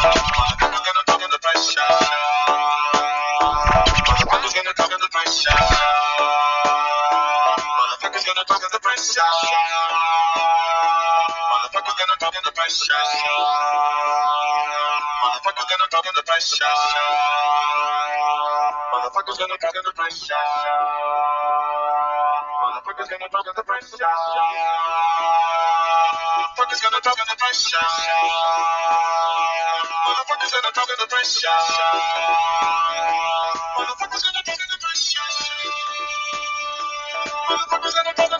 Motherfuckers gonna talk under pressure. Motherfuckers gonna talk under pressure. Motherfuckers gonna talk under pressure. Motherfuckers gonna talk under pressure. Motherfuckers gonna talk under something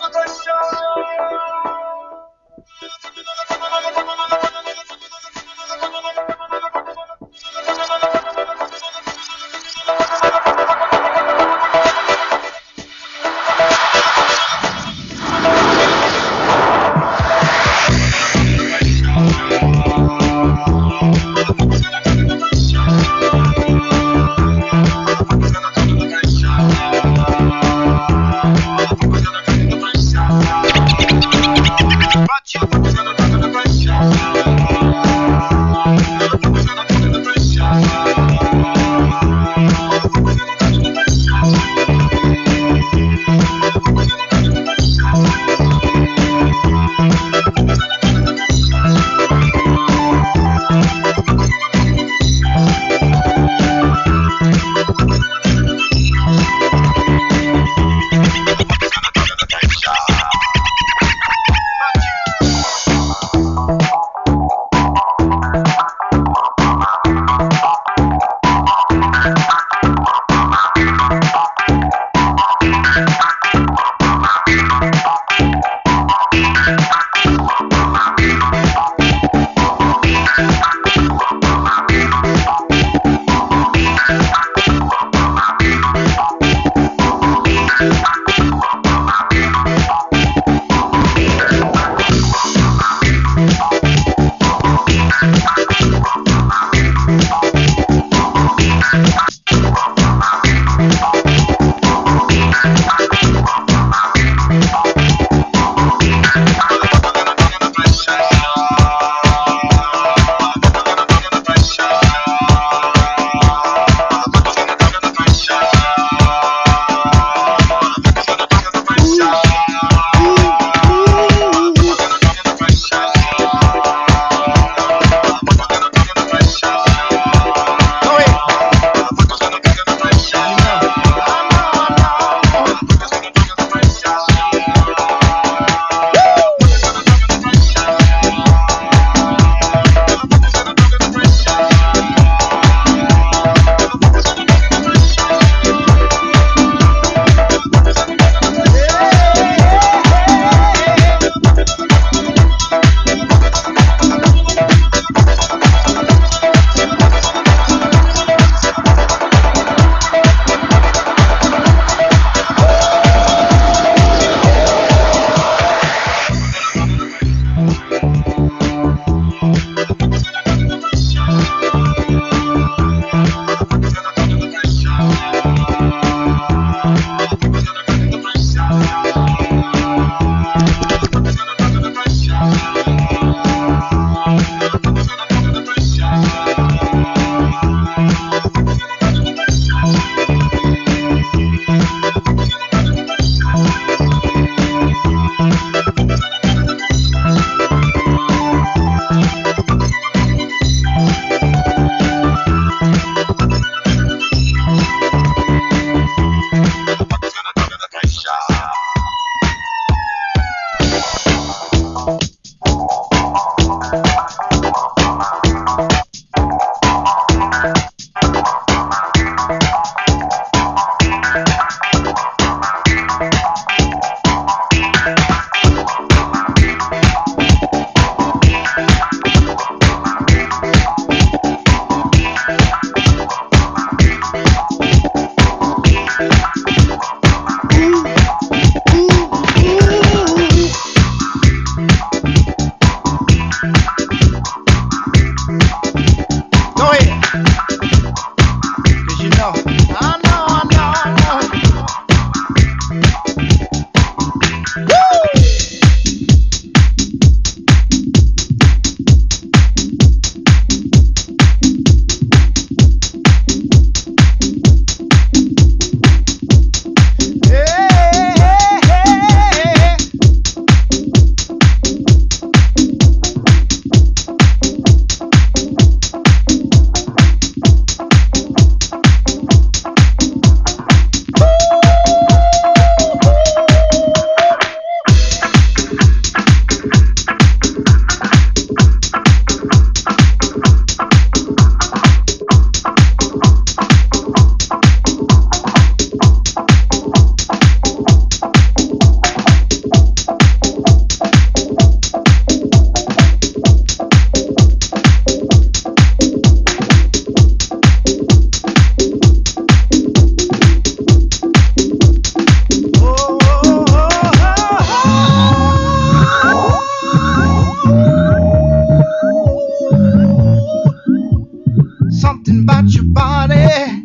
about your body.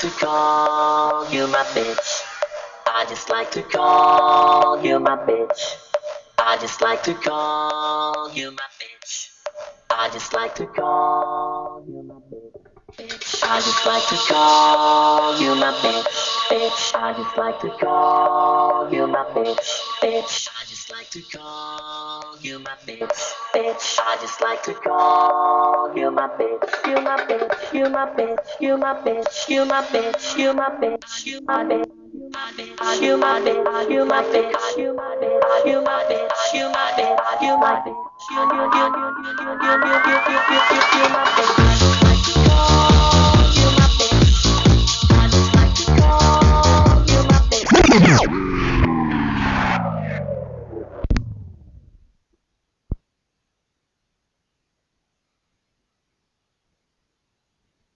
To call. You my bitch. I just like to call you my bitch. I just like to call you my bitch. I just like to call you my bitch. I just like to call you my bitch. Bitch. I just like to call you my bitch. Bitch just like to call you my bitch. Bitch, I just like to call you my bitch. You my bitch, you my bitch, you my bitch, you my bitch, you my bitch, you my bitch. You my bitch, you my bitch, you my bitch, you my bitch, you my bitch, you my bitch, you you you you you you you you you you my bitch. Yeah.